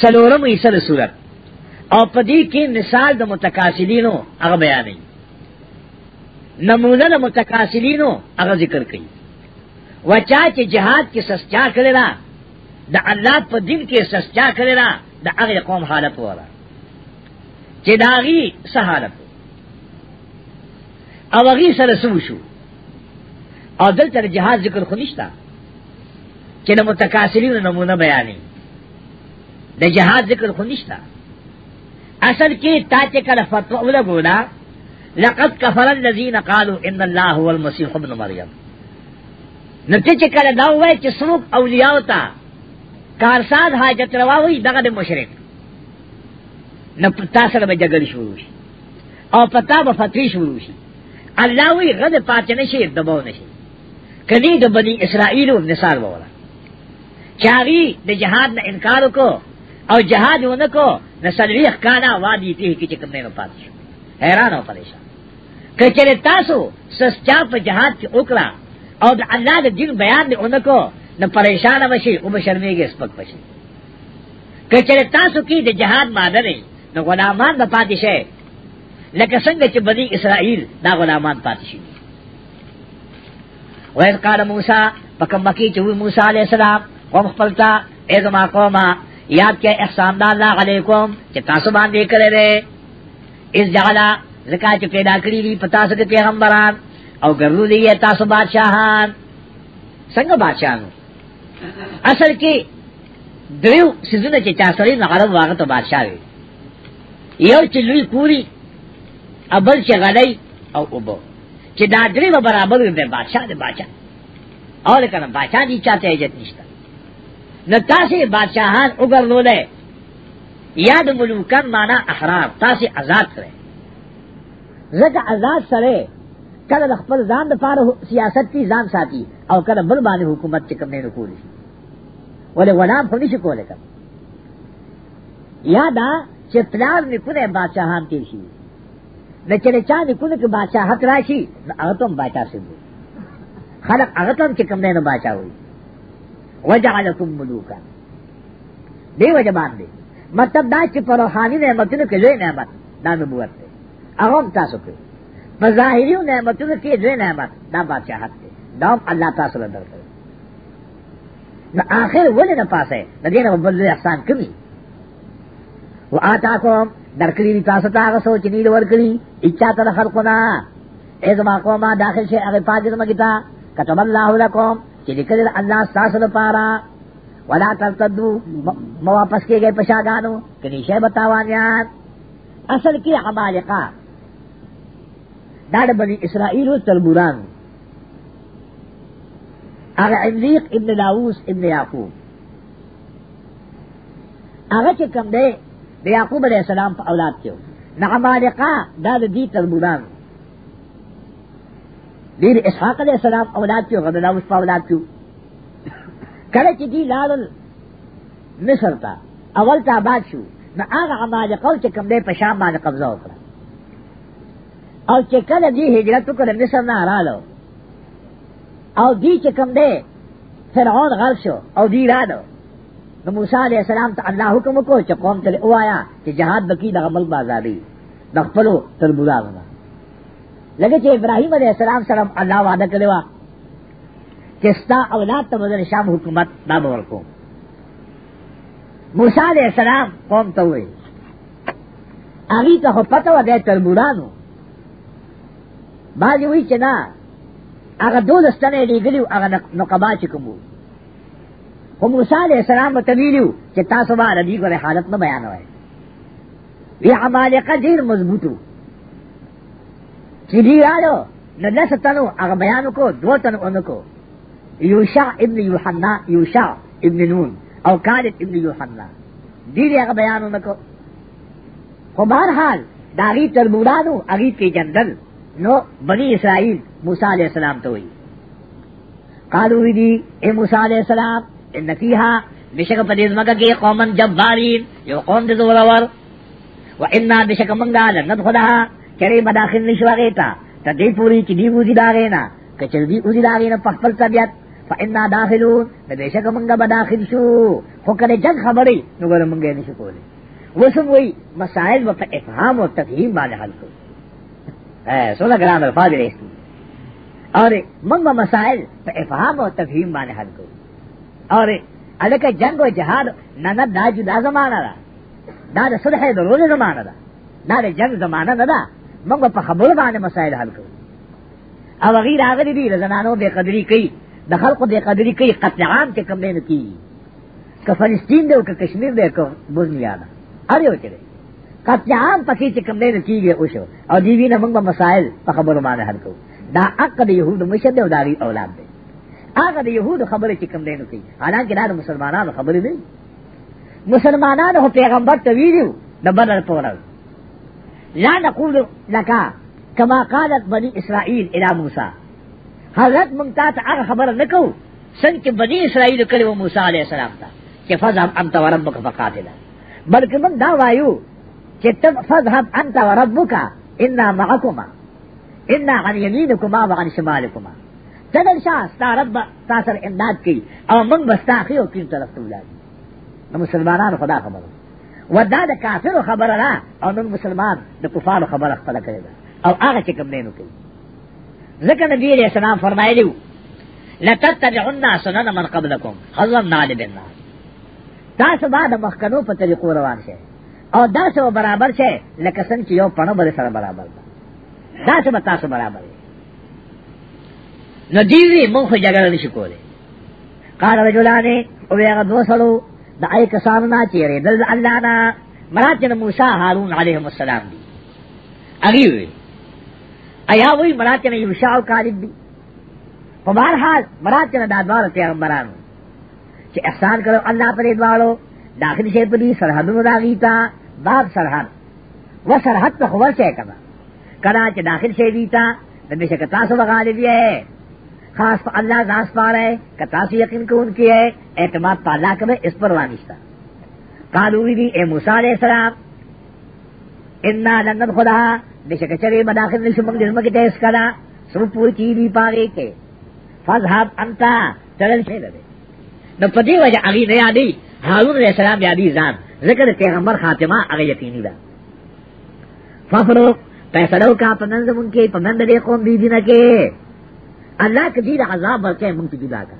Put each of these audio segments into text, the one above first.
سلورم حصہ د صورت او په دې کې مثال د متکاسلینو هغه بیانې نمونه د متکاسلینو هغه ذکر کړي وچا چې جهاد کې سستا کړی را د الله په دین کې سستا کړی را د هغه قوم حالت وره چې داغي سهالت او هغه سره سو شو او دلته جهاد ذکر خو نشتا چې د متکاسلین نمونه بیانې د جهاد ذکر خو نشتا اصل کې تا چې کله فتوا ولګولا لقد كفر الذين قالوا ان الله هو المسيح ابن مريم نو چې کله دا وای چې څوک اولیاء او تا کارساز حاجت روا وي دغه مشرک نو تاسو به جګړه شروع شي او پتا به فتوی شروع شي الله وی غد پات نشي دبو نشي کدی د بنی اسرائیل او مثال وره چاغي د جهاد نه انکار کو او جهاد ونکو نو سلویخ کانا وادی ته کی چې کوم نه پات شو حیران او پریشان کچره تاسو سسچا په جهاد کې وکړه او د الله د دین بیان دی اونکو نو پریشان بشي او بشرمېږي سپک بشي کچره تاسو کې د جهاد ماده نه نو غلامان به پاتې شي لکه څنګه چې بنی اسرائیل دا غلامان پاتې شي ویل قال موسی پکم مکی چې وی موسی علی السلام قوم خپلتا اے زما قومه یاد کې احسان الله علیکم چې تاسو باندې کړی دی اس جعلا زکا چې پیدا کړی دی پتا څه پیغمبران او ګرځولې تاسو بادشاہان څنګه بادشاہانو اصل کې دریو سيزونه چې چا سره نه عرب واغ ته بادشاہ وي یو چې لوی کوری ابل چې غړی او وبو چې دا درې به برابر وي به بادشاہ دې بادشاہ اور کنه بادشاہ دې چاته عزت نشته نو تاسو بادشاہان وګرځولای یاد ملوکان معنا احرار تاسو آزاد کړئ زکه آزاد سره کله خپل ځان د پاره سیاست کی ځان ساتي او کله بل باندې حکومت چې کوم نه کولی ولې غلام خو نشي کولی کوم یا دا چې پلار نه کوله بادشاہان کې شي نه چې چا نه کوله کې بادشاہ حق راشي هغه ته بادشاہ شي خلق هغه ته چې کوم نه بادشاہ وي وجعلکم ملوکا دی وجه باندې مطلب دا چې پر روحاني نعمتونو کې لوی نعمت دا نبوت هغه هم تاسو کړی په ظاهري نعمتونو کې دوی نعمت دا بادشاہت دی دا هم الله تاسو له درکړي نو آخر ولې نه پاسه د دې نه بل احسان کوي و آتاکم درکړي دي تاسو ته هغه سوچ نه ورکړي اچا تر خلقنا اې زما قومه داخل شي هغه پاجر مګتا كتب الله لكم چې لیکل الله تاسو لپاره ولا ترتدو مو واپس کېږي پښاګانو کله شی بتاوانیان اصل کې عمالقه دا د بنی اسرائیل تربوران هغه عملیق ابن داووس ابن یعقوب هغه چې کوم دی د یعقوب علیه السلام په اولاد کې نه عمالقه دا د دې تربوران دیر اسحاق علیہ السلام اولاد کیو غد داوس پا اولاد کیو کله چې دی لال مصر ته اول ته آباد شو نو هغه عمالقه چې کوم دی په شام باندې قبضه وکړه او چې کله دی هجرت وکړ مصر نه رااله او دی چې کوم دی فرعون غرق شو او دی رااله نو موسی علیہ السلام ته الله حکم وکړ چې قوم ته وایا چې جهاد بکی دغه ملک بازاري د خپل تربورانو لکه چې ابراهیم علیہ السلام سره الله وعده کړی و چې ستا اولاد ته بدل شام حکومت دا ورکوم موسی علیہ السلام قوم ته وی هغه ته خو پته و دی تر بورانو باندې وی چې نه هغه دولس تنه لګلیو هغه نقبا چې کومو خو موسی علیہ السلام ته ویلو چې تاسو به عربي کوله حالت نه بیانوي وی عمالقه ډیر مضبوطو چې دی راځو نو لس تنو هغه بیان کو دو تنو اونکو یوشع ابن یوحنا یوشع ابن نون او کالب ابن یوحنا دې هغه بیان وکړو خو بهر حال داغي تربورانو هغه کې جندل نو بنی اسرائیل موسی علیہ السلام ته وی قالو وی دی اے موسی علیہ السلام ان فیها بشک په دې ځمکه کې قومن جبارین یو قوم دې زورور و ان بشک منګا لن ندخلها چرې مداخل نشو غیتا ته دې پوری چې دی وځي دا غینا کچر دی اوزی داغی نه پخپل طبیعت فإنا داخلون نو بشک منګه به داخل شو خو کله جنگ خبرې نو ګره منګه نشو کولای وسم وی مسائل په افهام او تفهیم باندې حل کو اے سولا ګرام الفاظ لري اور منګه مسائل په افهام او تفهیم باندې حل کو اور الکه جنگ او جهاد نه نه دا جدا زمانہ ده دا د صلح د روزه زمانہ ده دا د جنگ زمانہ نه ده منګه په خبرو باندې مسائل حل کو او غیر راغلی دی زنانو بے قدری کوي د خلقو بے قدری کوي قتل عام کې کم نه کی که فلسطین دی او که کشمیر دی که بوزنیا ده هر یو کې قتل عام پکې چې کم نه کیږي او شو او دی وینه موږ مسائل په خبرو باندې حل کوو دا حق د یهود مشد او داری اولاد دی هغه د یهود خبره چې کم نه کوي حالانکه دا د مسلمانانو خبره نه مسلمانانو پیغمبر ته ویلو د بدر په ورځ لا نقول لکا کما قالت بنی اسرائیل الى موسی حضرت مونتا ته هغه خبر نکو څنګه بنی اسرائیل کړي و موسی علیہ السلام ته چې فذهب انت وربک فقاتلا بلکې مونږ دا وایو چې تب فذهب انت وربک انا معكما انا عن يمينكما وعن شمالكما تدل شاه ستا رب تاسو امداد کوي او مونږ بس تاخيو کیم طرف ته ولادي مسلمانانو خدا خبره ودا د کافرو خبره ده او نن مسلمان د کفارو خبره خپل کړی ده او هغه چې کوم دینو کوي ځکه نبی علیہ السلام فرمایلی لتتبعن سنن من قبلکم حضرت نال بن ناس تاسو بعد مخکنو په طریقو روان شئ او دا سو برابر شئ لکه څنګه چې یو پڼه بل سره برابر ده دا سو تاسو برابر نو دیوی مونږ جګړه نشو کولای قال رجلان او هغه دوه سړو د اې کسانو نه چیرې دل الله نه مراد جن موسی هارون علیهم السلام دی اغي وی ایا وی مراد جن یوشع او کالب دی په بهر حال مراد جن د دوار پیغمبرانو چې احسان کړو الله پرې دوالو داخل شي په دې سرحدونو راغی تا باب سرحد و سرحد ته خبر شي کړه کله چې داخل شي دیتا د بشک تاسو بغالي دی خاص په الله ځان سپاره که تاسو یقین کوونکي یې اعتماد په الله کوئ اس پر وانیسته قالو وی دی اے موسی علیہ السلام انا لن ندخلها بشک چرې مداخل نشو موږ دې موږ ته اس کړه سو پوری چی دی پاره کې فذهب انت چلن شي ده نو په دې وجه هغه نه یادې هارون علیہ السلام یادې ځان ذکر پیغمبر خاتمه هغه یقیني ده ففرو پیسلو کا پمنځ مونږ کې پمنځ دې قوم دې دینه کې الله کې دې عذاب ورکه مونږ ته جدا کا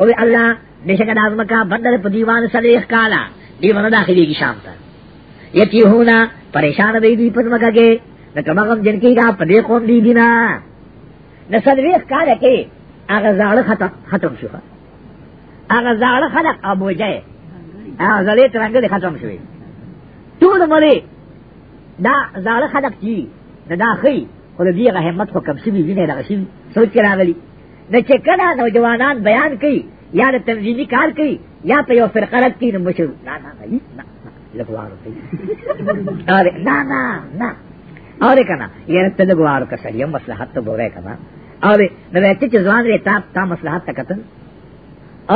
او الله بشک د اعظم کا بدل په دیوان سره یې کالا دی ونه داخلي کی شام ته یتی ہونا پریشان دی دی په مګه کې د کمغم جن کې کا پدې قوم دی دینا د سلويخ کاله کې هغه زاړه ختم ختم شو هغه زاړه خلق ابو جای هغه زړې ترنګ ختم شوی ټول مری دا زاړه خلق چی دا خی خو د دې هغه همت خو کم شوي وینې دغه شوي سوچ کې راغلي نو چې کله نوجوانان بیان کوي یا د تنظیمي کار کوي یا په یو فرقه رد کوي نو مشر نه نه هیڅ نه لګوارو کوي اره نه نه نه اره کنه یاره ته لګوارو که سړی مصلحت ته ګوره کنه اره نو وایته چې ځوان لري تا تا مصلحت ته کتل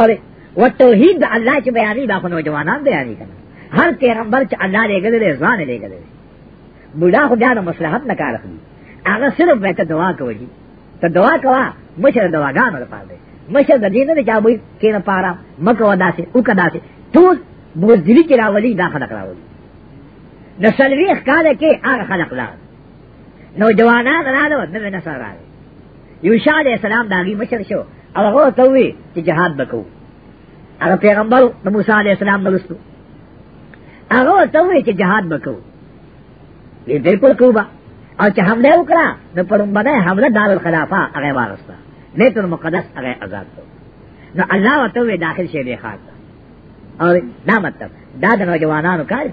اره و توحید د الله چې بیانې دا خو نوجوانان بیانې کنه هر پیغمبر چې الله لګل دی ځوان لګل دی بوډا خو بیا د مصلحت نه کار اخلي هغه صرف به ته دعا کوي ته دعا کوا مشر دواګانو لپاره دی مشر د دې نه دی چې ابوی کینه پارا مکه ودا سي او کدا سي ټول بوزدلی کې راولي دا خلک راولي د سلويخ کال کې هغه خلق لا نو جوانان راغله نو نه سره راغله یوشا علیہ السلام داغي مشر شو او هغه ته وی چې جهاد وکړو هغه پیغمبر د موسی علی السلام نرستو هغه ورته وی چې جهاد وکړو وی بالکل کوبا او چې حمله وکړه نو پرون باندې حمله دار الخلافه هغه وارسته بیت المقدس هغه آزاد کړ نو الله ورته وی داخل شي دی خاص او دا مطلب دا د نوجوانانو کار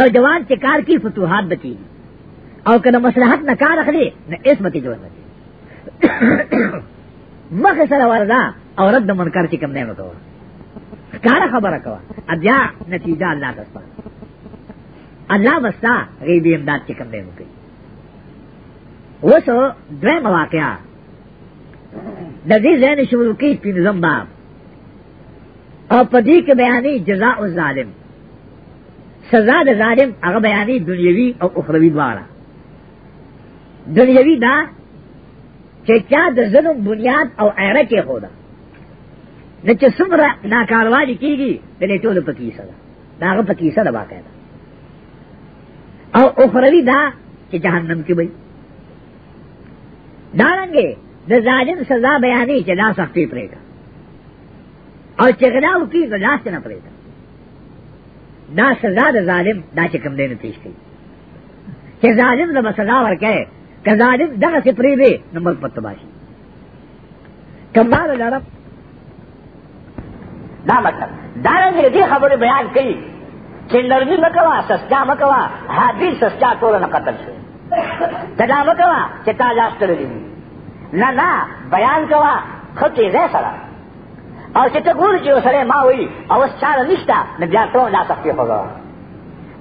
نوجوان چې کار کی فتوحات بچی او کنه مصلحت نه کار اخلي نه اسمتي جوړ بچي مخ سره وردا او رد منکر چې کوم نه وکړو ښکار خبره کوه بیا نتیجه الله تاسو الله وستا غیبی امداد چې کوم نه وکړي وسو دوه مواقعا د دې ځای شروع کی پینځم باب او پدې کې بیانې جزاء الظالم سزا د ظالم هغه بیانې دنیوي او اخروی دواړه دنیوی دا چې چا د ظلم بنیاد او ایره کې خو ده نه چې څومره ناکاروالي کېږي د دې ټولو په کیسه ده د هغه په کیسه ده واقع ده او اخروي دا چې جهنم کې وي دارنګې د ظالم سزا بیانې چې لا سختې پرې ده او چې غلا وکړي نو لاس نه پرې ده دا سزا د ظالم دا چې کم دی نه پیش کوي چې ظالم له مسلا ورکه که ظالم دغه څه پری وي نو ملک په تباشي کمال لړم دا مطلب دا رنګه دې خبره بیان کړي چې نرمي مکوا سستا مکوا حابیل سستا ټول نه قتل شو دا مکوا چې تا لاس تړلې نه نه بیان کوا خطې زه سره او چې ته ګور چې سره ما وی او چاره نشتا نه بیا ټول لاس خپل خبره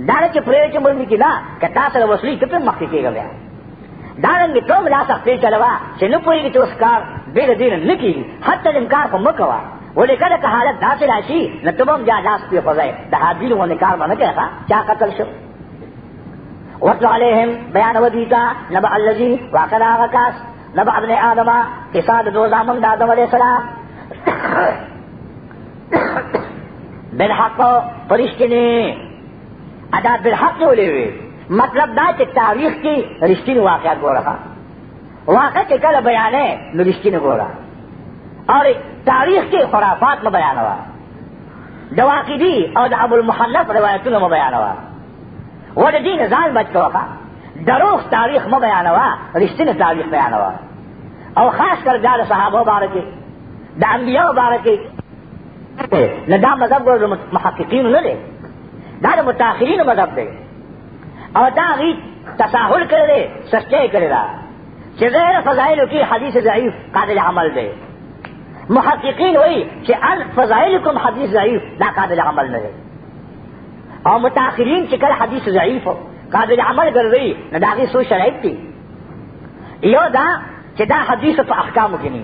دا چې پرې چې بل کې دا کتا سره وسلی کته مخ کې کېږي بیا دا رنګ ته ملا څخه پرې چلوا چې نو پوری چې اوس کار ډېر ډېر نه کیږي حتی دې کار په مکوا ولې کله که حالت داسې راشي نو ته هم بیا لاس په فضای د حاضر ونه کار باندې کړه چا قتل شو وتل عليهم بيان وديتا نبع الذي وقد غكاس نبع ابن آدم قصاد دوزامن آدم عليه السلام بالحق پرشتنی ادا بالحق ولې وي مطلب دا چې تاریخ کې رښتینی واقعیت ګوره واقع چې کله بیانې نو رښتینی ګوره اور تاریخ کې خرافات مو بیانوا د واقعي او د ابو المحلف روایتونه مو بیانوا و د دین ځان بچ کوه دروغ تاریخ مو بیانوا رښتینی تاریخ بیانوا او خاص کر دا صحابه مبارکه د انبیاء باره کې نه دا مذهب ګور محققین نه دی دا د متأخرین مذهب دی او دا غي تساهل کړی سچې کړی دا چې غیر فضائل کې حدیث ضعیف قابل عمل دی محققین وایي چې ان فضائلکم حدیث ضعیف دا قابل عمل نه دی او متأخرین چې کله حدیث ضعیف قابل عمل ګرځي نه دا غي سو شرایط دي یو دا چې دا حدیث په احکامو کې نه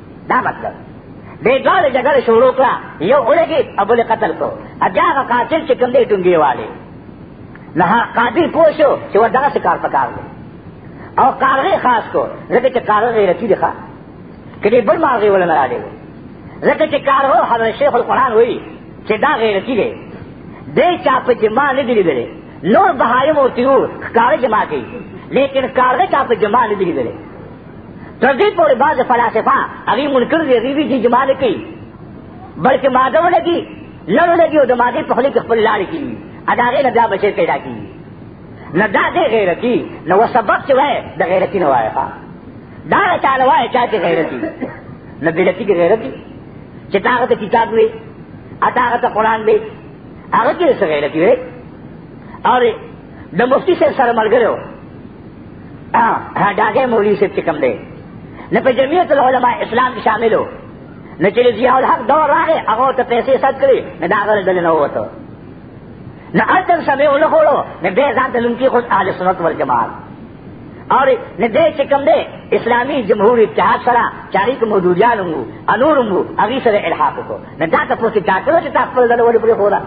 دا مطلب دې ګاله جګړه شروع کړه یو اولګي ابو له قتل کو اجا کا قاتل چې کوم دې ټونګي والے نه قاتل پوښو چې وردا څه کار پکار دی او کارغه خاص کو لکه چې کارغه غیرتی دی ښا کله بل ماغي ولا نه راځي لکه چې کارغه حضرت شیخ القرآن وایي چې دا غیرتی دی دې چا په جما نه دی لیدلې نور بهایم او تیور کارغه جما کوي لیکن کارغه چا په جما نه دی لیدلې تر دې پورې بعض فلاسفه هغه منکر دي هغه چې جماع نه کوي بلکې ماده ولګي لړ لګي او د ماده په خله کې خپل لاړ کی ادارې نه بیا بچي پیدا کی نه دا دې غیرتی نو سبب چې وای د غیرتی نه وای دا چاله وای چا چې غیرتی نه بلتی کې غیرتی چې تاغه ته کتاب وي اتاغه ته قران وي هغه کې څه غیرتی وي او د مفتی صاحب سره ملګری و ډاګه مولوی صاحب چې کوم دی نه په جمعیت العلماء اسلام کې شامل و نه چې ضیاء الحق دور راغی هغه ته پیسې سات کړې نه دا غره دل نه وته نه اته سمې ول خورو نه به ځان ته لونکی خود اهل سنت ول جماعت اور نه دې چې کوم دی اسلامی جمهور اتحاد سره چاري کوم موجودیان وو انورم وو هغه سره الحاق وکړو نه دا تاسو ته ټاکلو چې تاسو له ولې پرې خورا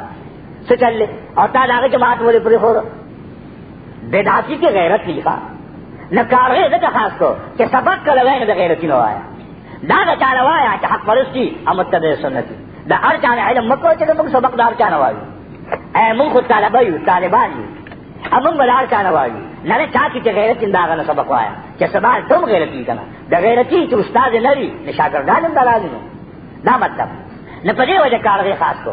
څه چل دی او تا داغه جماعت ولې پرې خور بدعتي کې غیرت لیکا نه کارغه دغه خاص کو چې سبق کله وای د غیرت نه وایا دا دا چاره وایا چې حق پرستی او متبع سنت دا هر چا علم مکو چې موږ سبق دار چاره وایو اے موږ خو طالب یو طالبان یو امون بلار چانه وایي نه چا چې غیرت انداغه نه سبق وایا چې سبا تم غیرتی کنه د غیرتی چې استاد نه لري نشاګردان هم درازي دا مطلب نه پدې وجه کار غي خاص کو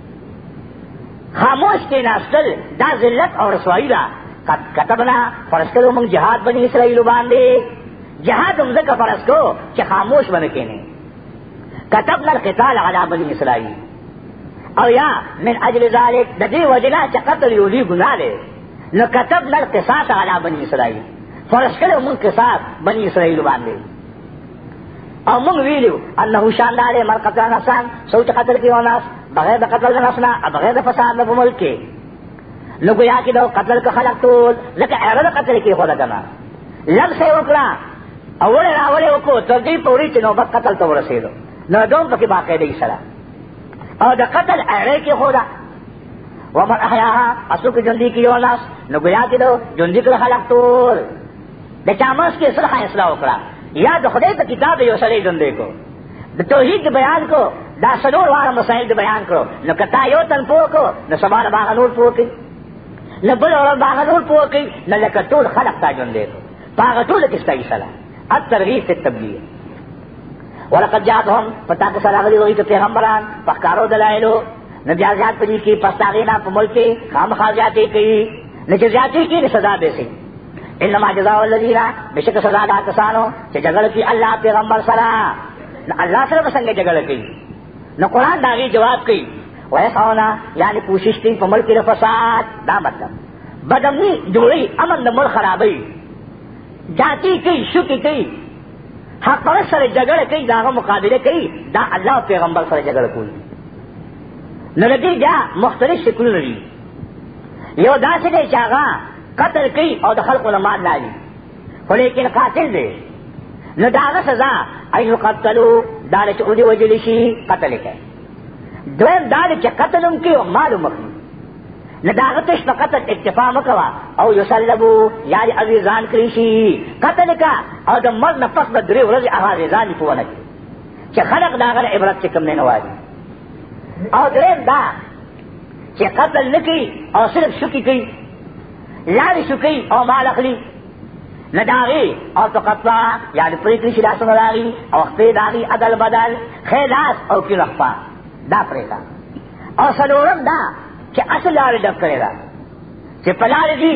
خاموش کې ناستل دا ذلت او رسوایی ده قد كتبنا فرض کړو موږ جهاد بنی اسرائیل باندې جهاد هم ځکه فرض کو چې خاموش باندې کېنه كتبنا القتال على بني اسرائيل او یا من اجل ذلك د دې وجنا چې قتل یو لوی ګناه دی نو كتبنا القصاص على بني اسرائيل فرض کړو موږ قصاص بني اسرائيل باندې او موږ ویلو انه شان دار مر قتل نفسان سوچ قتل کیو ناس بغیر د قتل نفسنا بغیر د فساد په ملک کې نو گویا کې دا قتل کو خلق ټول لکه هغه د قتل کې خدا کنه لږ سه وکړه اول راول وکړو تر دې پوری چې نو بس قتل ته ورسېدو نو دوم پکې باقی دی سره او د قتل هغه کې خدا ومن احیاها اسو کې ژوندۍ کې یو ناس نو گویا کې دا ژوندۍ کړ خلق ټول د چامس کې صلح اصلاح وکړه یا د خدای په کتاب یو سړی ژوند کو د توحید بیان کو دا سلور وار مسائل د بیان کړو نو کتا یو تن پوه کو نو سبحان باغ نور پوه کی نو بل اور باغ نور پوه کی نو لکه ټول خلق تا ژوند کو باغ ټول کې ستای سره الترغیب فی التبلیغ ولقد جاءتهم پتا کو سره غلی وی ته پیغمبران پخکارو دلایلو نو بیا زیات پدې کې پستاغینا په ملک کې خامخا زیاتې کوي نو چې زیاتې کې سزا به سي انما جزاء الذين بشک سزا دا کسانو چې جګړه کوي الله پیغمبر سره الله سره څنګه جګړه کوي نو قران دا غي جواب کوي وای خاونا یعنی کوشش کوي په ملک کې فساد دا مطلب بدمنی جوړي امن د ملک خرابي جاتی کوي شوکی کوي حق پر سره جګړه کوي داغه مقابله کوي دا الله پیغمبر سره جګړه کوي نو دې بیا مختلف شکلونه دي یو داسې دی چې هغه قتل کوي او د خلکو نه مال لاري خو لیکن قاتل دی نو دا هغه سزا ان یقتلو دا چې اودي وجل شي قتل کوي دویم دا چې قتل هم کوي او مال هم کوي نو دا هغه تش په قتل اکتفا مکوا او یسلبو یا دې اوی ځان کړی شي قتل کا او د مرګ نه پس د درې ورځې هغه ځان په ونه چې خلق دا غره عبرت چې کم نه نوازي او دریم دا چې قتل نکي او صرف شکی کوي لارې شکی او مال اخلي نه داغي او تقطع یعنی پرې کړی چې دا څنګه داغي او وخت داغي عدل بدل خلاص او کې رخوا دا پرې دا او سلورم دا چې اصل لارې ډک کړی دا چې پلار دي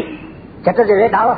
چې ته دې دا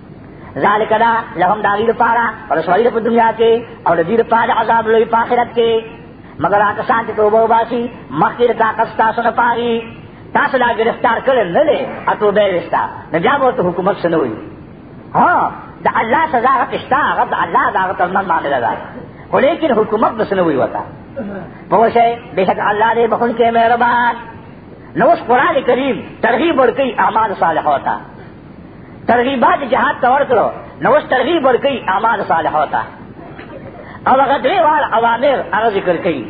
ذالک دا لهم داغی لپارا رسوائی لپا دنیا کے اور دی لپارا عذاب لوی پا آخرت کے مگر آکا سان چی توبہ باسی مخیر طاقت تاسو نپاری تاسو لا گرفتار کرے نلے اتو بے رستا نجابو تو حکومت سنوئی ہاں دا اللہ سزا غتشتا غت اللہ دا غت المن معاملہ دا خو لیکن حکومت بسنوئی وطا پوشے بے شک اللہ دے بخون کے مہربان نوش قرآن کریم ترغیب اور کئی اعمال صالح ہوتا ترغیبات جهاد ته ورکړو نو اوس ترغیب ورکړي اعمال صالحو ته او هغه درې وار اوامر هغه ذکر کوي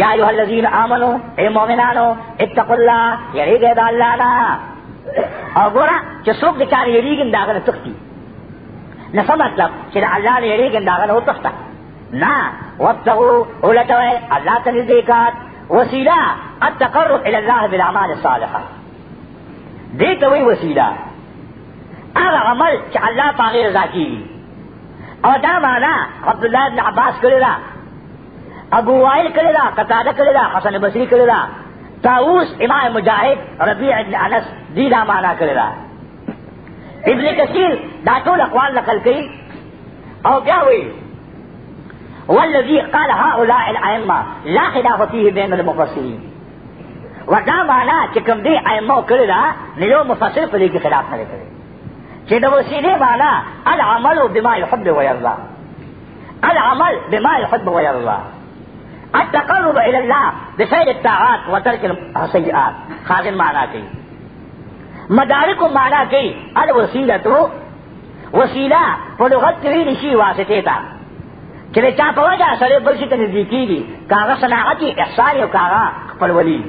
یا ایها الذین آمنو اے مؤمنانو اتقوا الله یریږئ د الله نه او ګوره چې څوک د چا یریږي دا هغه تختی نه څه مطلب چې د الله نه یریږي دا هغه وتښته نه وابتغوا ولټوئ الله ته نزدېکات وسیله التقرب الى الله بالاعمال الصالحه دې ته وی وسیله هغه عمل چې الله پاغه رضا کیږي او دا معنا عبد الله بن عباس کړی دا ابو وائل کړی دا قتاده کړی دا حسن بصری کړی دا طاووس امام مجاهد ربيع بن انس دې دا معنا کړی دا ابن کثیر دا ټول اقوال نقل کړي او بیا وی والذي قال هؤلاء الائمه لا خلاف فيه بين المفسرين و دا معنا چې کوم دی ائمه کړی دا نه یو مفسر په دې کې خلاف نه کړی چې د وسیله معنا العمل بما يحب ويرضى العمل بما يحب ويرضى التقرب الى الله بفعل الطاعات وترك السيئات خازن معنا کوي مدارک معنا کوي الوسیله تو وسیله په لغت کې ویل شي واسطه ته چې د چا په وجه سړی بل شي ته نږدې کېږي که هغه صناعت یې احسان او که هغه خپلولي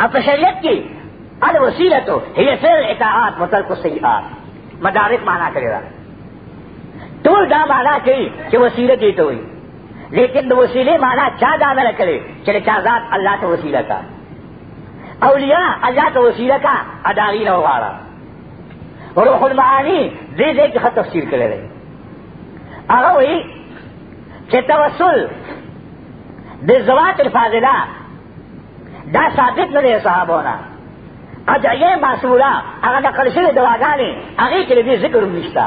او په شریعت کې الوسیلتو هي فعل اطاعات و ترک السیئات مدارک معنا کړې ده ټول دا معنا کوي چې وسیله دې ته وایي لیکن د وسیلې معنا چا دا نه کړې چې چا ذات الله ته وسیله کا اولیاء الله ته وسیله کا اداغی نه وغواړه روح المعانی دې دې کې خط تفسیر کړی دی هغه وی چې توسل د زوات الفاضله دا ثابت نه دی صحابونه اجایه معصولا هغه د قرشي دواګانې هغه کې دې ذکر نشتا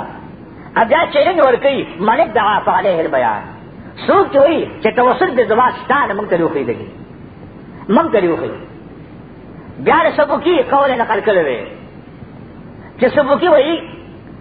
اجا چیرې ورکی ملک دعا فعله البیان سوق چوي چې توسل د زوات ستانه مونږ ته لوخي دی مونږ ته لوخي بیا له سبکی قول نقل کړی چې سبکی وایي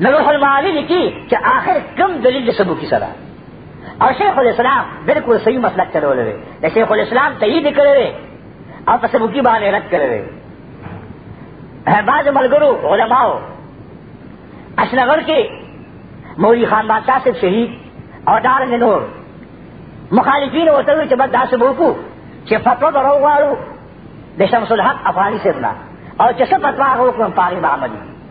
نروح المعانی لکی کہ آخر کم دلیل سبو کی سرا اور شیخ الاسلام بالکل صحیح مسلک چلو لے دا شیخ الاسلام تیید کر رہے اور پسبو کی بانے رد کر رہے بعض ملگرو علماء اشنغر کے موری خان بادشاہ سے شہید اور دار نور مخالفین ہوتے ہوئے چبت دا سبو کو چھ فتو درو وارو دے شمس الحق افغانی سے اور چھ سب فتوا ہو کم پاری محمدی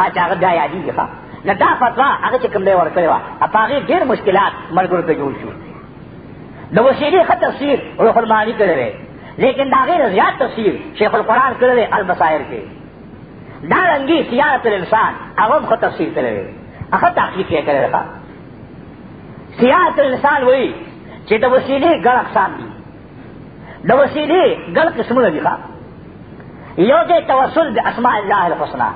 ا چې هغه بیا یادېږي ښه نه دا فتوا هغه چې کوم دی ورکړې وه په هغې ډېر مشکلات ملګرو ته جوړ شو د وسیلې ښه تفسیر روح المعاني کړی دی لیکن د هغې نه زیات تفسیر شیخ القرآن کړی دی البصایر کې دا رنګي سیارت الانسان هغه هم ښه تفسیر کړی دی هغه تحقیق یې کړی دی سیارت الانسان وایي چې د وسیلې ګڼ اقسام دي د وسیلې ګل قسمونه دي ښا یو دې توسل د اسماء الله الحسنا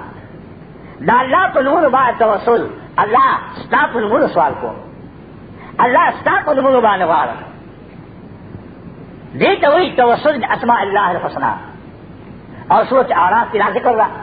دا الله په نور باندې توسل الله ستا په نور سوال کو الله ستا په نور باندې غواړم دې ته وایي توسل د اسماء الله الحسنا او سورت اعراف کې ذکر راځي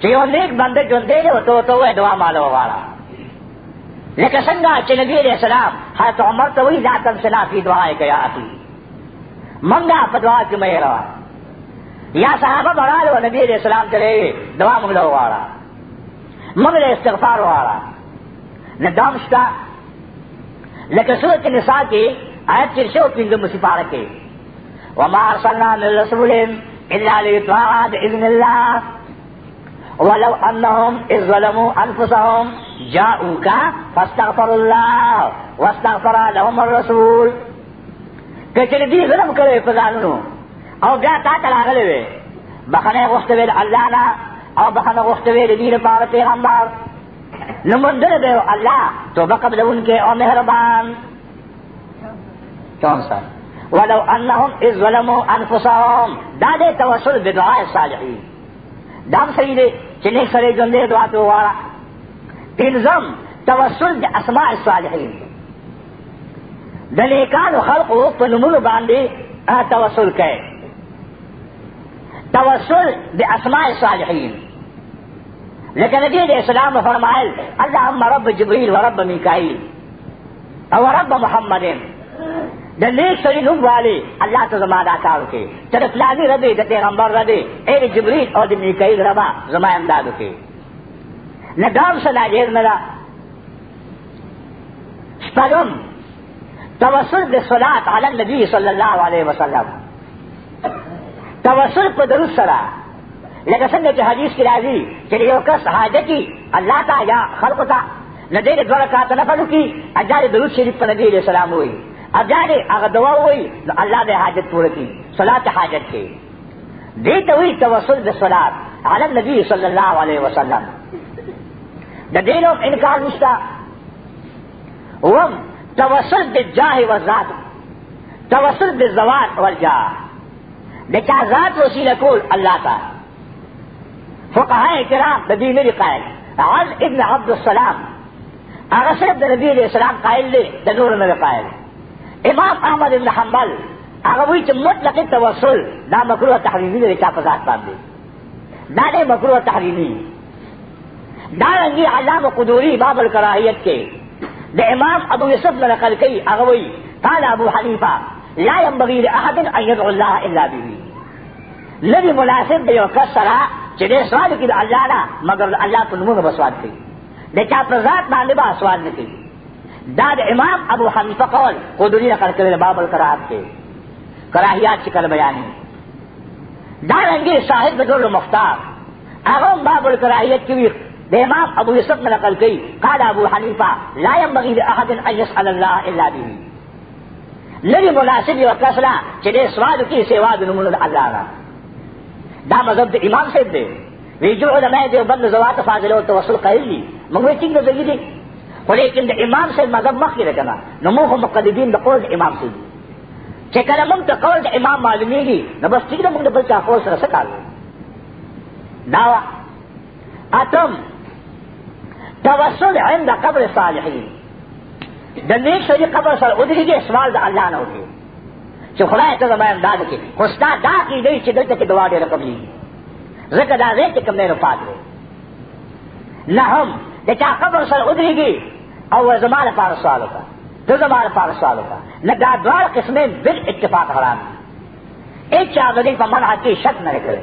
چې یو نیک بنده ژوندې دی او ته ته دعا مالو غواړه لکه څنګه چې نبی علیہ السلام حضرت عمر ته وی لا تم سنا فی دعا کیا اخی منګه په دعا کې مې را یا صحابه برالو نبی علیہ السلام ته دعا موږ له غواړه موږ له استغفار غواړه نه دام شتا لکه سورۃ النساء کې آیت 315 مصیبه کې وما ارسلنا من رسول الا ليطاع باذن الله ولو انهم اذ ظلموا انفسهم جاءوك فاستغفروا الله واستغفر لهم الرسول کچری دی ظلم کړی په ځانونو او بیا تا ته راغلی وي بخنه غوښته ویل الله نه او بخنه غوښته ویل دې لپاره پیغمبر نو مونږ دې الله توبه قبلونکې او مهربان کون سا ولو انهم اذ ظلموا انفسهم دا دې توسل به دعا صالحین دا صحیح دی چې نه سره ژوند دې دعا ته واره پنځم توسل د اسماء الصالحین د نیکانو خلقو په نومونو باندې توسل کوي توسل د اسماء الصالحین لکه نبی د اسلام فرمایل اللهم رب جبريل ورب ميكائيل او رب محمد د نیک سړي نوم والي الله ته زما دا کار وکړي ته د فلاني ربې د پیغمبر ربې ای د جبریل او د میکایل ربه زما امداد وکړي نه ډار څه ناجیر نه ده شپږم توسل د صلات علی النبي صلی الله علیه وسلم توسل په درود سره لکه څنګه چې حدیث کې راځي چې یو کس حاجتي الله تعالی خلق ته لدې د دوه رکعات نفل وکړي اجازه درود شریف په نبی رسول الله وي اجازه هغه دعا وي الله دې حاجت پوره کړي صلات حاجت کې دې ته وي توسل د صلات علی النبی صلی الله علیه وسلم د دې نو انکار نشته وم توسل د جاه و ذات توسل د زوات والجاه د چا ذات وسیله کول الله تعالی فقهاء کرام د دې نه قائل عز ابن عبد السلام هغه صرف د نبی علیہ السلام قائل دی د نور نه قائل امام احمد بن حنبل هغه وی چې مطلق توسل دا مکروه تحریمی دی چا په ذات باندې دا نه مکروه تحریمی دا رنګي علامه قدوری باب الکراهیت کې د امام ابو یوسف نه نقل کوي هغه وی قال ابو حنیفه لا ينبغي لاحد ان يدعو الله الا به لدی مناسب دی یو کس سره چې دې سوال کې د الله نه مگر د الله په نومونو به سوال کوي د چا په ذات باندې به سوال نه کوي دا د امام ابو حنیفه قول قدری نقل کړی باب القرات کې کراهیات شکل بیانې دا رنګي صاحب د ټول مختار هغه باب الکراهیت کې ویل د امام ابو یوسف نقل کوي قال ابو حنیفه لا ينبغي لاحد ان يسال الله الا به لری مناسب یو کس لا چې دې سواد کې سیوا د نمونه د الله را دا مذهب د امام صاحب دی وی جو علماء دې بند زوات فاضل او توسل قائل دي موږ ټینګ نه ځګی دي ولیکن د امام صاحب مذهب مخکې راکنه نو موږ مقلدین د قول امام صاحب چې کله موږ ته قول د امام معلومیږي نو بس ټیک ده موږ د بل چا قول سره څه کار دا اتم توسل عند قبر صالحین د نیک سړي قبر سره ودرېږي سوال د الله نه وکړي چې خدای ته زما امداد وکړي خو ستا دا عقیده چې دلته کې دعا ډېره قبلېږي ځکه دا ځای کې کوم دی نو پات دی نهم د چا قبر سره ودرېږي او زما لپاره سوال وکړه ته زما لپاره سوال وکړه نه دا دواړه قسمې بل اتفاق حرام دي هېچا د دې په منع کې شک نه کړی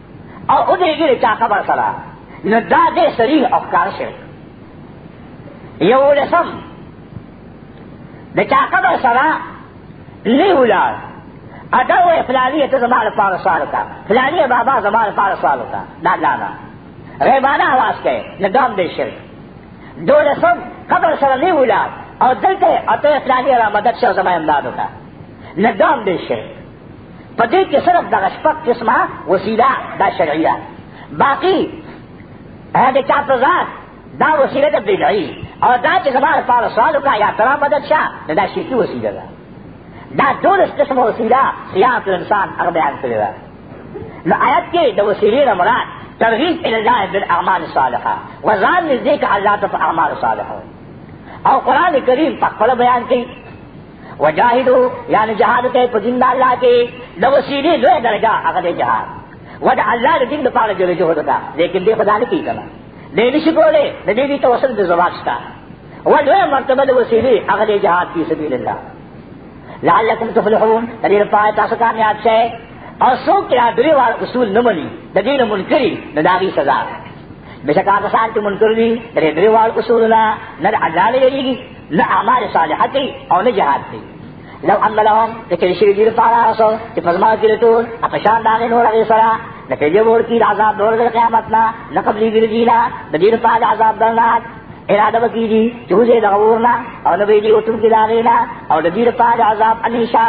او او دې ګره چا خبر سره نو دا دې صریح افکار شرک یو لسم د چا خبر سره نه ولار ادا و فلانی ته زمال پار سوال کا فلانی بابا زمال پار سوال کا دا لا لا غیبانه आवाज کوي نه دام دې شرک دولسم قبر سره نه ولار او دلته اته فلانی را مدد شو زمای امداد کا نه دام دې شرک په دې کې صرف دغه شپږ قسمه وسیله دا شرعي ده باقي هغه چا په ځان دا وسیله ده بدعي او دا چې زما لپاره سوال وکړه یا ترا مدد شه نو دا شرکي وسیله ده دا دولس قسمه وسیله صیام الانسان هغه بیان کړې ده نو آیت کې د وسیلې نه مراد ترغیب الی الله بالاعمال الصالحه وزان نزدیک الله ته په اعمال صالحه او قران کریم په خپل بیان کې وجاهدو یعنی جهاد ته په دین الله کې د وسیلې لوی درجه هغه دی جهاد ودا الله د دین د پاره جوړ جوړ دا لیکن دې خدای نه کیږي دې نشي کولای د دې دې توسل د زواج شته او لوی مرتبه د وسیلې هغه دی جهاد په سبیل الله لعلکم تفلحون د دې لپاره تاسو کامیاب شئ او څوک چې درې وار اصول نه مني د دین منکري د داغي سزا بشکا کسان چې منکر دي درې درې وار اصول نه نه الله لري نه اعمال صالحه کوي او نه جهاد کوي لو ان لهم کچری شوی دیر پارا رسو چې پزما کې لټول اپشان داغه نور هغه سره د پیجه ور کی عذاب دور د قیامت نه نه قبلې ګرځي نه د دیر پارا عذاب درناک اراده وکیږي چې وځي د غورنا او نه ویلي او تم کې داغه نه او د دیر پارا عذاب انشا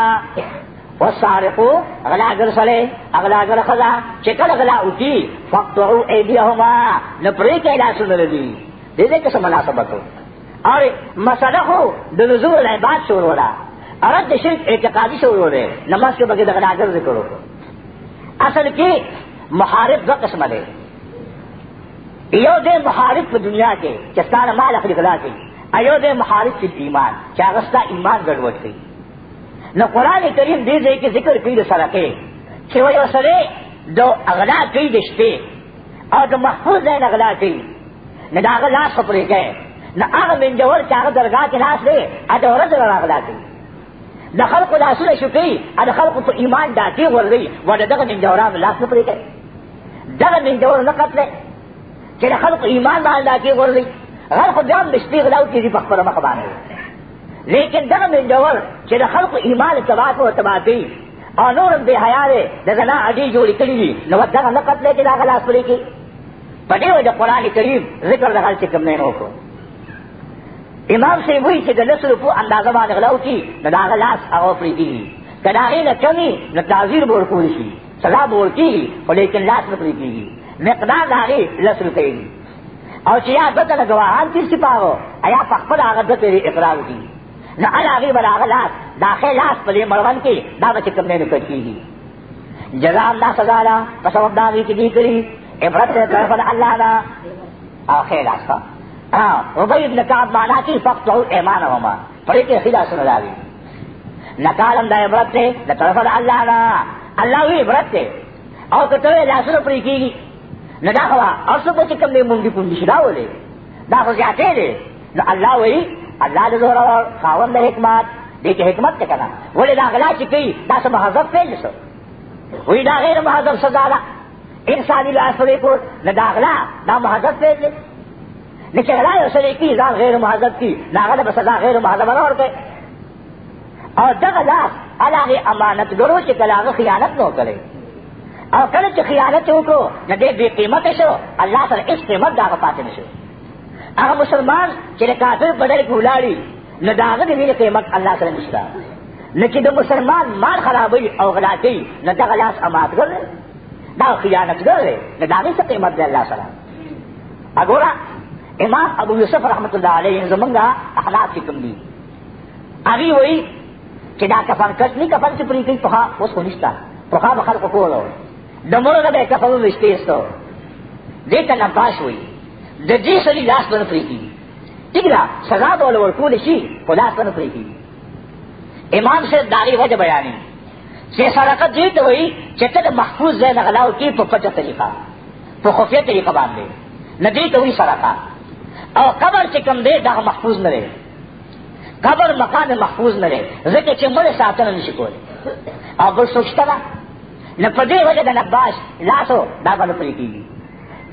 والسارقو غلا گر سره اغلا گر خدا چې کله غلا وکي فقطعوا ايديهما نپرې کې لاسونه لري دې دې څه مناسبت وو اور مسئلہ خو د نزول العباد شروع ده ارد د شرک اعتقادي شروع ده نماز کې بګه دغه اجر ذکر وکړو اصل کې محارب دو قسم دی یو دې محارب په دنیا کې چې ستاره مال اخلي غلا کوي ایو دې محارب په ایمان چې هغه ستا ایمان ګډوډ کوي نو قران کریم دې ځای کې ذکر کوي د سرقې چې وایو سره دو اغلا کوي د شپې او د محفوظ ځای نه غلا کوي نو د هغه لاس خو پرې کوي نو هغه منجور چې هغه درګاه کې ناست دی هغه د ورځې نه راغلا کوي د خلقو لاسونه شوکوي او د خلقو په ایمان ډاکې غورځوي و د دغه منجورانو لاس نه پرې کوي دغه منجور نه قتلی چې د خلقو ایمان باندې ډاکې غورځوي غر خو بیا هم د شپې غلاو کېږي په خپله مخ باندې لیکن دغه منجور چې د خلقو ایمان تباه کو تباه کوي او نور به حیا دې د زنا اډي جوړ کړی دي نو دغه نه قتل کې داخله لاس پرې کې په دې وجه قران کریم ذکر د حال چې کوم نه وکړو امام سی وی چې د لسو په اندازه باندې غلاو کی نو دا غلاس هغه پرې کی کدا غي نه کمی نو تعذير بور کوی شي سزا بور کی خو لیکن لاس نه پرې کیږي مقدار دا غي لسو کوي او چې یا دته لګوا حال کې سپاو ایا په خپل هغه دته اقرار کی نه علاوه بر هغه لاس دا خې لاس په دې مړوند کې دا به کوم نه کوي جزاء الله سزا دا په سبب دا وی کې دي کړی عبرت دې طرف الله دا او خې لاس کا او به ابن کعب معنا کې فقط او ایمان او ما پرې کې خلا سره راوي نکالم دا عبرت دې د طرف الله دا الله وی عبرت دې او کته لاس سره پرې کېږي نه دا خوا او څه په کوم دې مونږ دې کوم دې شراولې دا خو زیاتې دې نو الله وی الله د زور او خاوند د حکمت دې کې حکمت ته کنه ولې دا غلا چې کوي دا څه مهذب پیل شو وی دا غیر مهذب سزا ده انساني لاس پرې کو نه دا غلا دا مهذب پیل دی نه چې غلا یو سړی کوي ځان غیر مهذب کوي دا غلا به سزا غیر مهذب نه ورکړي او دغه لاس علاغه امانت ګرو چې کله هغه خیانت نه وکړي او کله چې خیانت وکړو نو دې بې قیمته شو الله سره هیڅ قیمت دا پاتې نشو هغه مسلمان چې د کافر په ډله کې ولاړي نو د هغه د وینې قیمت الله سره نشته نو چې د مسلمان مال خرابوي او غلا کوي نو دغه لاس اماتګر دی دا خیانتګر دی نو د هغې څه قیمت دی الله سره وګوره امام ابو یوسف رحمت الله علیه زمونږ اخلاق چې کوم دي هغې وایي چې دا کفن کټ نه کفن چې پرې کوي پخوا اوس خو نشته پخوا به خلکو کولو د مرغه به کفه وشته استو دې ته نباش وي د دې سړي لاس باندې پریږي ٹھیک ده سزا به ول ورکول شي خو لاس باندې پریږي امام سے داری وجه بیانې چې صدقه دې ته وي چې ته محفوظ ځای نه غلاو کې په پټه طریقه په خفیه طریقه باندې نه دې ته وي صدقه او قبر چې کوم دې دا محفوظ نه لري قبر مکان محفوظ نه لري ځکه چې مړ ساتنه نشي کولی او بل سوچته نه په دې وجه د نباش لاسو دا باندې پرې کیږي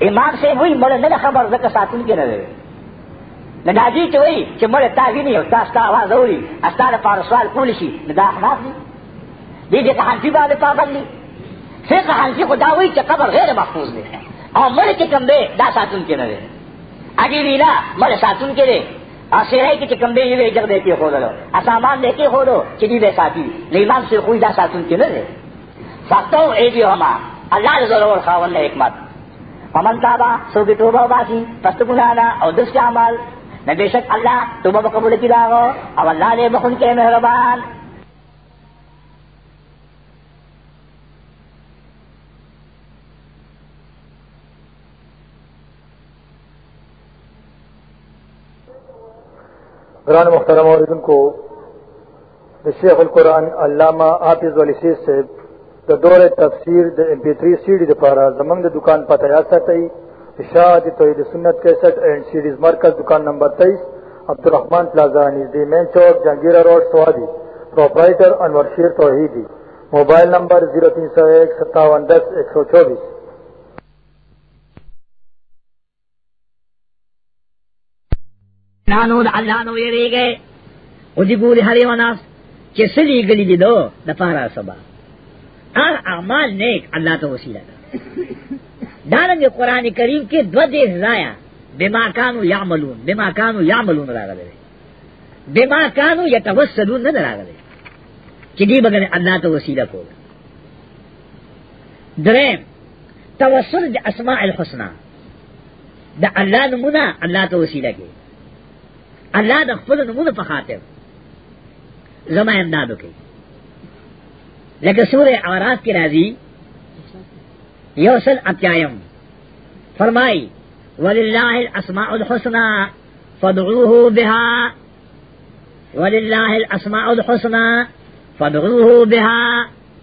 امام سے وی مړ نه خبر زکه ساتون کې نه دی نه داجی چې وی چې مړ تا ویني او تاسو ته आवाज اوري استاد پر سوال کول شي نه دا خلاف دي دې دې ته حنفي باندې پابند دي فقه حنفي خدا وی چې قبر غیر محفوظ دی او مړ کې کم دی دا ساتون کې نه دی اګي ویلا مړ ساتون کې دی اخیره کې چې کوم دی یو جګ دی کې خورلو اسامان دې کې خورو چې دې به ساتي لیمان سي خو دا ساتون کې نه دی فاتو ای دی هما الله دې زور خاوند حکمت ومن تابا سو کی توبہ باسی پس تو گنانا او دس کے عمل نہ بے شک اللہ توبہ بقبول کی داغو او اللہ نے بخن کے مہربان گران مخترم عوردن کو دا شیخ القرآن علامہ آفز والی سیز سے دا دور تفسیر دا ایم پی تری سیڈی دا پارا زمنگ دا دکان پتہ یاد ساتی اشاعت توحید سنت کیسٹ اینڈ سیڈیز مرکز دکان نمبر تیئیس عبدالرحمان پلازا نزد مین چوک جہانگیرہ روڈ سوادی پروپرائٹر انور شیر توحیدی موبائل نمبر زیرو تین سو ایک ستاون دس ایک سو چوبیس نانو د الله نو یریږي او دی ګوري هر یو ناس چې سلی ګلی دی دو د پاره سبا هر اعمال نیک الله ته وسیله ده دارنګ قران کریم کې دو دې ځایا بما كانوا يعملون بما كانوا يعملون راغلي بما كانوا يتوسلون نه راغلي چې دی بګنه الله ته وسیله کوله درم توسل د اسماء الحسنا د الله نمونه الله ته وسیله کې الله د خپل نمونه په خاطر زما امداد وکړي لکه سورہ اعراف کې راځي یوصل اتیایم فرمای ولله الاسماء الحسنى فادعوه بها ولله الاسماء الحسنى فادعوه بها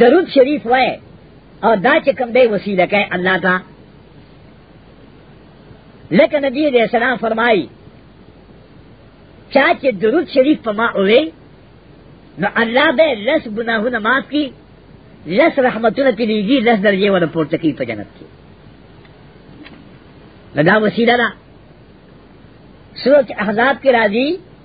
درود شریف وای او دا چې کوم دی وسیله کوي الله تا لکه نبی دې سلام فرمایي چا چې درود شریف په ما اوې نو الله به لس ګناهونه معاف کړي لس رحمتونه تلیږي لس درجه ور پورته کوي په جنت کې دا وسیله ده سورت احزاب کی راضی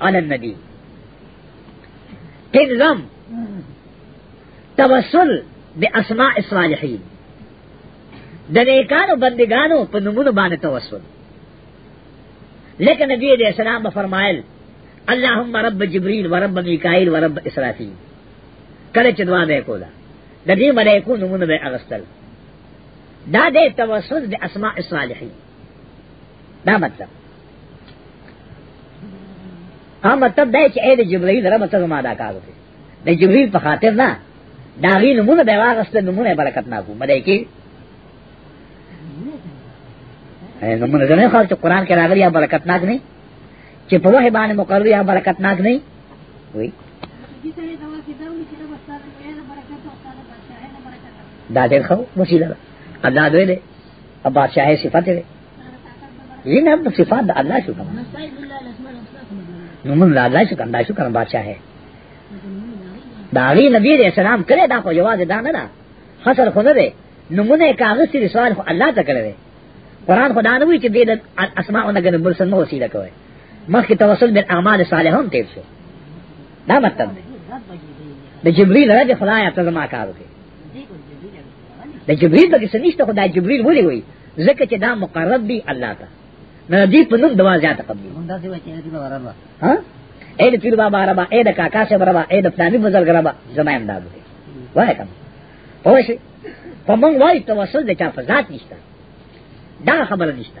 علی النبی پنځم توسل باسماء الصالحین د نیکانو بندگانو په نمونه باندې توسل لکه نبی علیہ السلام به فرمایل اللهم رب جبريل ورب ميكائيل ورب اسرافيل کله چې دعا به کوله د دې ملائکو نمونه به اغستل دا د توسل د اسماء الصالحین دا مطلب هم مطلب دا چې اې د جبرائیل سره مطلب ما دا کار وکړي د جبرائیل په خاطر نه دا غي نمونه به واغسته نمونه برکت نه کو ملایکی نمونه غنه خو چې قران کې راغلی یا برکت ناک نه چې په وه باندې مقرر یا برکت ناک نه وي دا دې خو وسیله ده الله دوی دې ابا شاه صفات دې یہ نہ تو صفات دا اللہ شکر نمون دا اللہ شکر دا شکر بادشاہ ہے داغی نبی علیہ السلام کرے دا خو جواز دا نہ دا حسر خو نہ دے نمون کاغذ سی سوال خو اللہ تا کرے دے قرآن خدا نہ ہوئی کہ دے اسماء نہ گن بل سن وسیلہ کوئے مخ کی توسل بن اعمال صالحون تیر شو دا مطلب دے جبریل رضی خدا یا تزما کارو کے د جبريل به څه نشته خدای جبريل ولي وي ځکه چې دا مقرب دی الله ته نه دی په نوم دوا زیاته قبلي دا څه وایي چې دا ربا ها اې د پیر بابا ربا اې د کاکا صاحب ربا اې د پلاني بزرګ ربا زما امداد دی وای کوم پوه شي په مونږ وای توسل د چا په ذات نشته دا خبره نشته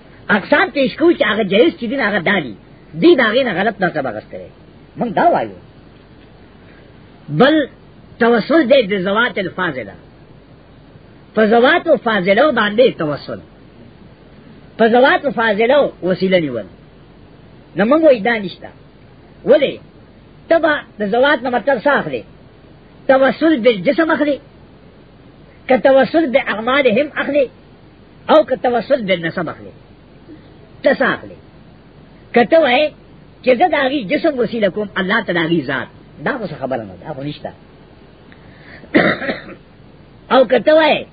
اقسام پیش کوو چې هغه جایز چې دین هغه دالي دی داغه نه غلط مرتبه غسته موږ دا وایو بل توسل دې د زوات الفاضله په زوات او فاضله باندې توسل په زوات او فاضله وسیله نیول نو موږ وای دا نشته ولې تبا د زوات نه مطلب ساخلي توسل بالجسم اخلي که توسل باعمالهم اخلي او که توسط بل نسب اخلي تسا اخلي کته وای چې زه د هغې جسم وسیله کوم الله ته د هغې ذات دا خو څه خبره نه ده خو نشته او کته وای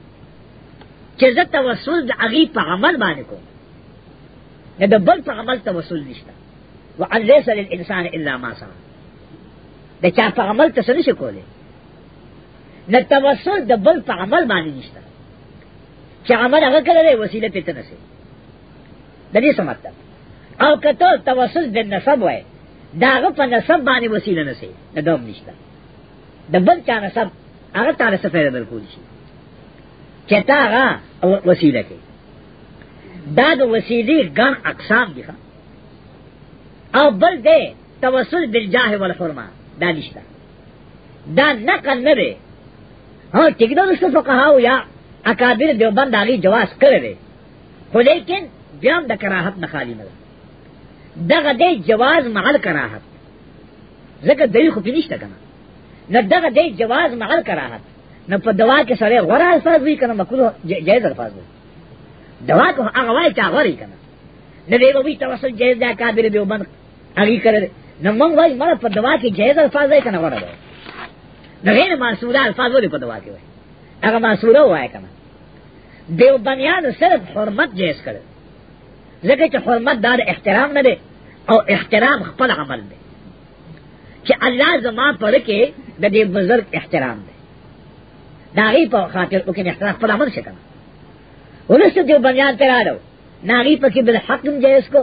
چې زه توسل د هغې په عمل باندې کوم نه د بل په عمل توسل نشته وان ليس للانسان الا ما سعى د چا په عمل ته څه نشي کولی نه توسل د بل په عمل باندې نشته چې عمل هغه کړی دی وسیله پته نه سي د دې څه مطلب او کته توسل د نسب وای داغه په نسب باندې وسیله نه سي د دوم نشته د بل چا نسب هغه تعالی څخه پیدا درکول شي چې تا هغه وسیله کې دا د وسیلې ګڼ اقسام دي او بل دې توسل بالجاه والحرمه دا نشته دا نقل نه دی ها ټیکنالوژي څه فقهاو یا اکابر دیوبند هغه جواز کړی دی خو لیکن بیا هم د کراهت نه خالی نه دغه دی جواز معل کراهت ځکه دلیل خو پینشته کنه نه دغه دی جواز معل کراهت نه په دوا کې سره غره الفاظ وی کنه مکروه جایز الفاظ وی دوا کو هغه وای چې غوري کنه نه دی وی توسل جایز ده کابر دیوبند هغه کړل نو موږ وایي مړه په دوا کې جایز الفاظ دی کنه غوړه ده د غیر معصوره الفاظ ولې په دوا کې وایي هغه معصوره وایي کنه دیو بنیاد صرف حرمت جایز کړل ځکه چې حرمت دار احترام نه دی او احترام خپل عمل دی چې الله زما پر کې د دې بزرگ احترام دی دا غي په خاطر او کې احترام خپل عمل شته ولسته دیو بنیاد تراړو ناغي پکې بل حق جایز کو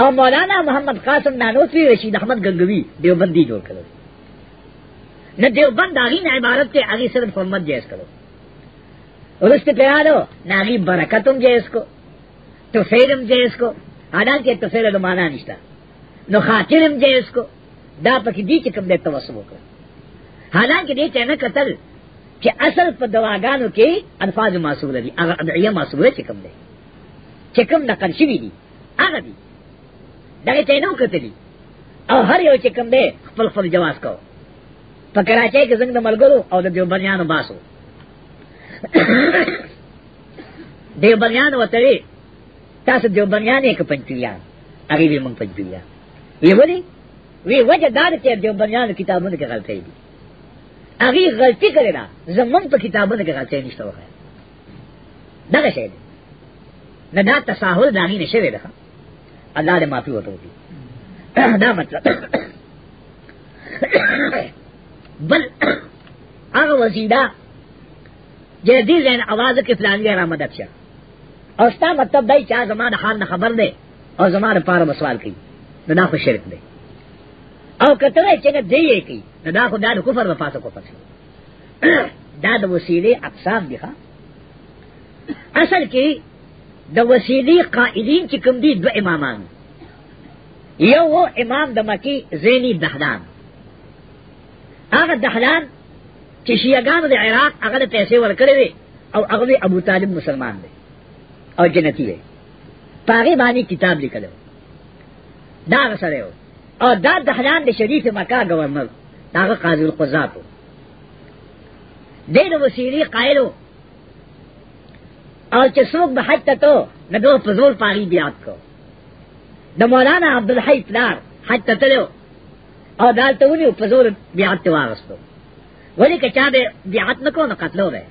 او مولانا محمد قاسم نانوتوی رشید احمد گنگوی دیوبندی جوړ کړو نه دیوبند هغه نه عبارت ته هغه صرف حرمت جائز کړو ورسته پیالو ناغي برکتم جائز کو تو فیلم جائز کو حالانکه تو فیل له معنا نشته نو خاطرم جائز کو دا پکې دي چې کوم د توسو وکړه حالانکه دې ته نه قتل چې اصل په دواګانو کې الفاظ معصوم دي هغه ادعیه معصوم چې کوم دي چې کوم نقل شوی دي هغه دي دغه ته نو کتلی او هر یو چې کوم دی خپل خپل جواز کو په کراچۍ کې زنګ د ملګرو او د دیوبنیانو باسو دیوبنیان وتوی تاسو دیوبنیان یې کپنچویا هغه به مونږ پنچویا وی ولی وی وجه دار چې دیوبنیان کتابونه کې غلطۍ دي هغه غلطي کړې ده زمونږ په کتابونو کې غلطۍ نشته وکړه دغه شی نه دا تساهل دانی نشوي ده الله دې معافي وته وکړي دا مطلب بل هغه وسیله چې دې زین आवाज کې پلان دی را مدد شه او ستا مطلب دای چې زما د حال نه خبر دی او زما د پاره مسوال کوي نو دا خو شرک دی او کته چې نه دی کوي نو دا خو دا د کفر په پاسه کفر شي دا د وسیلې اقسام دي ښا اصل کې د وسیلې قائلین چې کوم دي دو امامان یو امام د مکی زینی دهلان هغه دهلان چې شیعاګانو د عراق هغه ته پیسې ورکړې وي او هغه ابو طالب مسلمان دی او جنتی دی پاغه باندې کتاب لیکلو دا سره یو او دا دهلان د شریف مکه گورنر داغه قاضی القضات دین وسیری قائلو او چې څوک به حج ته تو نه دوه په زور پاغي بیات کو د مولانا عبدالحی پلار حج ته تلو او دالته ونی په زور بیات ته واغستو ولی که چا به بیات نکو نو قتلو به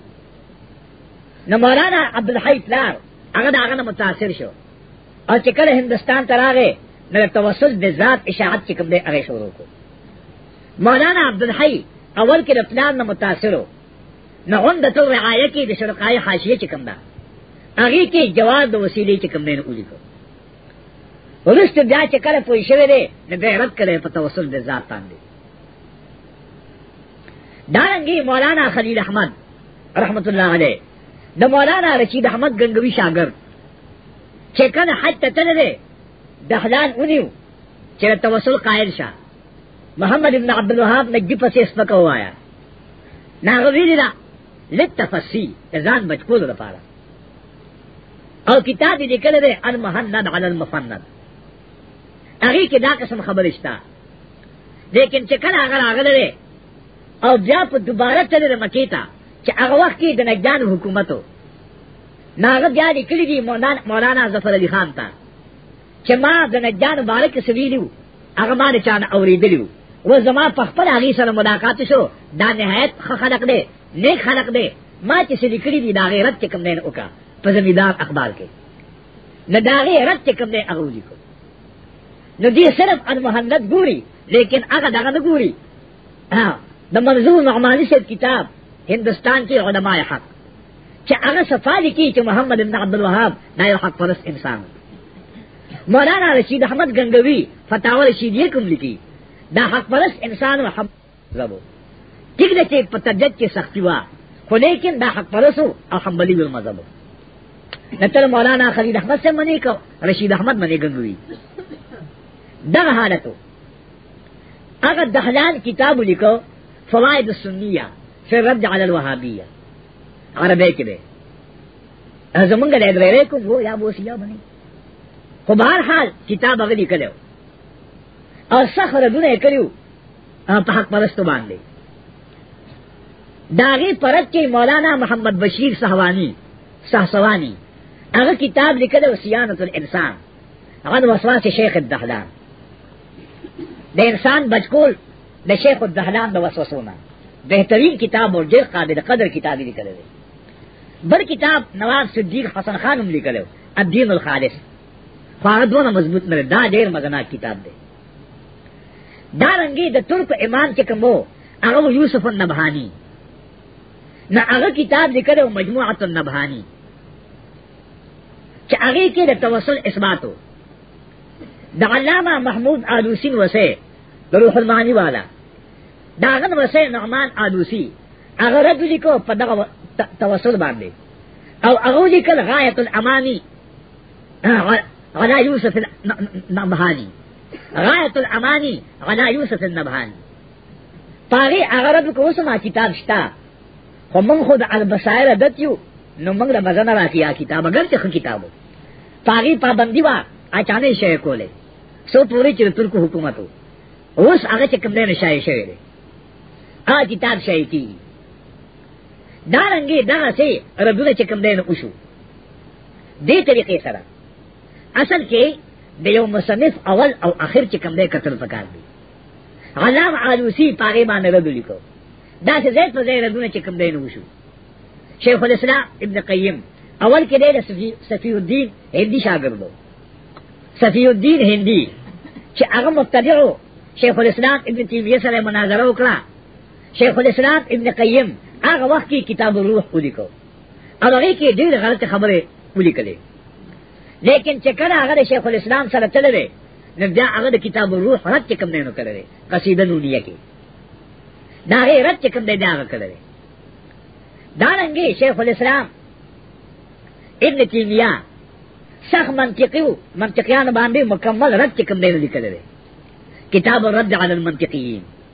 نو مولانا عبدالحی پلار هغه داغه متاثر شو او چې کله هندستان ته راغی نو توسل د ذات اشاعت چې کوم دی هغه شروع کو مولانا عبدالحی اول کې د پلان نه متاثر و نو عمدت الرعایه کې د شرقای حاشیه چې کوم ده هغه کې جواز د وسیلې چې کوم دی نه ولیکو ورسته بیا چې کله پوه شوی دی نو بیا رد کړي په توسل د ذات باندې دارنګي مولانا خلیل احمد رحمت الله علیه د مولانا رشید احمد گنگوی شاګرد چې کله حج ته تللی دی د حلال ونیو چې د توسل قائل شه محمد ابن عبد الوهاب نجدي پسې سپکه وایا ناغه ویلی دا لتفسی ځان بچکول لپاره او کتاب دې لیکل دی المحند علی المفند هغه کې دا قسم خبرشتا لیکن چې کله هغه راغله او بیا په دوباره تلل مکې ته چې هغه وخت کې د نجدان حکومت و ناغه بیا لیکلی دی مولانا ظفر علی خان ته چې ما د نجدان مبارک سویلیو هغه ما نه چانه اوریدلیو و زما په خپل هغه سره ملاقات شو دا نهایت خلق دی نیک خلق دی ما چې سړي کړی دی دا غیرت چې کوم نه وکا په زمیدار اخبار کې نه دا غیرت چې کوم نه اغوځي کو نو دی صرف المهند ګوري لیکن هغه دغه نه ګوري د منظور نعمانی سے کتاب هندستان کې علماء حق چې هغه صفالی کې چې محمد ابن عبد الوهاب دا یو حق پرست انسان مولانا رشید احمد گنگوی فتاوی رشیدیه کوم لیکي دا حق پرست انسان محمد زبو ٹھیک دے چې په طبیعت کې سختی وا خو لیکن دا حق پرسو او حنبلی وی مذهب نتل مولانا خلید احمد سے منی کو رشید احمد منی گنگوی دا حالتو اگر دحلال کتاب لکو فوائد السنیہ فی رد علی الوحابیہ عربی کې به زمونږ له درې کوم وو یا بوسیا باندې خو بهر حال کتاب غلي کړو او سخر دونه کړو په حق پرستو باندې داغه پرد کې مولانا محمد بشیر صحوانی صحوانی هغه کتاب لیکل او سیانت الانسان هغه وسواس شیخ الدهلان د انسان بچکول د شیخ الدهلان د وسوسونه بهترین کتاب او ډېر قابل قدر کتاب لیکل دی بل کتاب نواب صدیق حسن خان هم لیکل الدین الخالص خو هغه دونه مضبوط نه دا ډېر مزناک کتاب دی دارنګي د ترک امام چې کومو هغه یوسف النبهانی نه هغه کتاب لیکلو مجموعه النبهانی چې هغه کې د توسل اثباتو د علامه محمود آلوسی وسه د روح المعانی والا داغه وسه نعمان آلوسی هغه رد لیکو په دغه توسل باندې او هغه لیکل غایت الامانی غلا یوسف نبهانی غایت الامانی غلا یوسف نبهانی پاغی اغرب کو سما کتاب شتا خو من خود البصائر دت یو نو موږ له مزنه راکیا کتاب اگر چې کتابو پاغي پابندي وا اچانه شي کوله سو پوری چې ترکو حکومت اوس هغه چې کوم نه شای شوی دی آ کتاب شای کی دارنګي دا سه ردونه چې کوم نه وشو دې طریقې سره اصل کې د یو مصنف اول او اخر چې کوم دی قتل پکار دی علام علوسی پاغه باندې رد لیکو دا چې زید په زید ردونه چې کوم دی نو شو شیخ الاسلام ابن قیم اول کې دی صفی صفی الدین هندي شاګردو صفی الدین هندي چې هغه مبتدعو شیخ الاسلام ابن تیمیه سره مناظره وکړه شیخ الاسلام ابن قیم هغه وخت کې کتاب الروح ولیکو او هغه کې ډېر غلط خبره ولیکلې لیکن چې کله هغه شیخ الاسلام سره تللی نو بیا هغه د کتاب روح رد چې کوم نه کړی قصیده نونیه کې دا هغه رد چې کوم دی بیا هغه کړی دا رنګي شیخ الاسلام ابن تیمیه سخ منطقی و منطقیان باندې مکمل رد چې کوم دی لیکلی کتاب الرد علی المنطقیین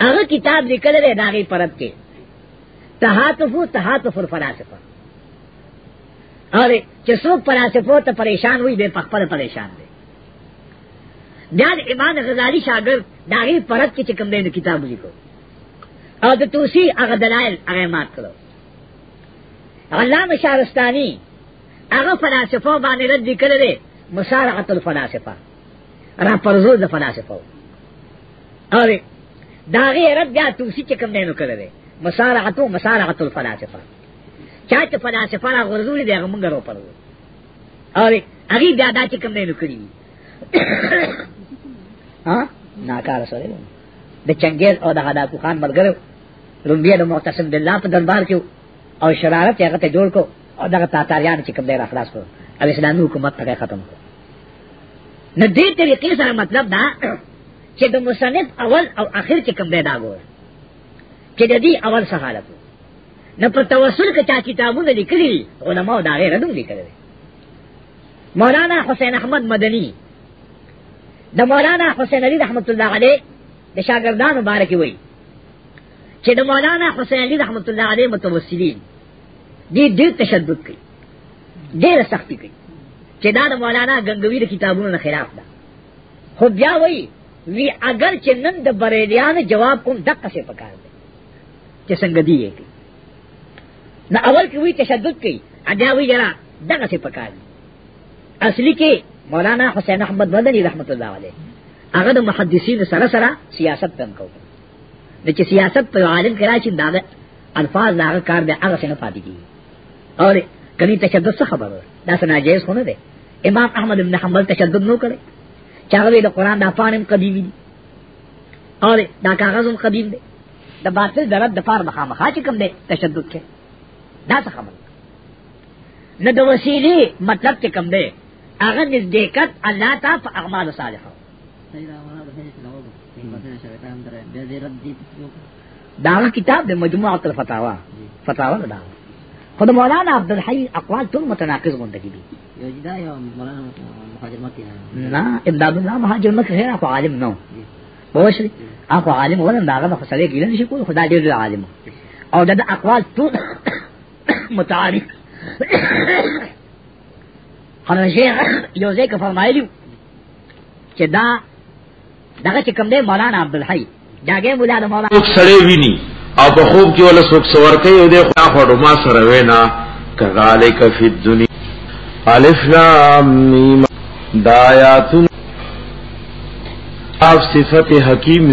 هغه کتاب لیکل دی داغي پرد کې تهاتف تهاتف الفلاسفه اور چې څوک فلسفو ته پریشان وي به پخپل پریشان دي بیا د امام غزالی شاګرد داغي پرد کې چې کوم دی کتاب لیکو او د توسی هغه دلایل هغه مات کړو علامه شارستانی هغه فلسفه باندې رد کړل دي مشارعه الفلاسفه را پرزو د فلاسفه اوی داغی رد بیا توسی چکم دینو کرده مسارعتو مسارعتو الفلاسفه چاچه فلاسفه را غرزولی دیگه منگا رو پرزو اوی اگی بیا دا چکم دینو کری ها ناکار سره د چنګیز او د هداکو خان ملګرو رومبیا د معتصم بالله په دربار کې او شرارت هغه ته جوړ کو او دغه تاتاریان چې کوم دی را خلاص کړو او اسلامي حکومت ته ختم کړو نه دې طریقې سره مطلب دا چې د مصنف اول او اخر کې کوم دی دا ګور چې د دې اول څه حالت نه په توسل کې چا کتابونه لیکلي علماء دا غیر نه لیکلي مولانا حسین احمد مدنی د مولانا حسین علی رحمت الله علیه د شاګردانو بارکه وایي چې د مولانا حسین علی رحمت الله علیه متوسلین دی ډیر تشدد کوي ډیر سختی کوي چې دا د مولانا غنگوی د کتابونو نه خلاف ده خو بیا وایي وی اگر چې نن د بریلیانو جواب کوم دقه څه پکار دی چې څنګه دی یې کوي نو اول کې وی تشدد کوي ادا وی جرا دغه څه پکار دی اصلي کې مولانا حسین احمد مدنی رحمت الله علیه هغه د محدثین سره سره سیاست تم کوي د چې سیاست په عالم کې راشي دا الفاظ دا کار به هغه څنګه پاتې کیږي او کمی تشدد څه خبره دا څه ناجیز خونه ده امام احمد ابن حنبل تشدد نو کړي چاغوی د قران د پانم قدیمی دي او دا کاغذم قدیم دی د باطل درد د پار مخامخا چې کوم دی تشدد کې دا څه خبره نه د وسیلې مطلب چې کوم دی هغه نزدېکت الله تعالی په اعمال صالحه داغه کتاب د مجموعه الفتاوا فتاوا دا خود مولانا عبد الحی اقوال ټول متناقض غونډه دي یو جدا یو مولانا مهاجر مکی نه امداد الله مهاجر مکی غیر اخو عالم نو وښه اخو عالم ولن داغه خو سره ګیله نشي کول خدای ډیر عالم او د اقوال ټول متعارف قرآن شیخ یو ځای کې فرمایلی چې دا دغه چې کوم دی مولانا عبدالحی داګه مولا د مولانا څوک سړی ویني او په خوب کې ولا څوک سور کوي او د خدا خړو ما سره وینا کذالک فی الدنیا الف لام میم دایاتن اف صفت حکیم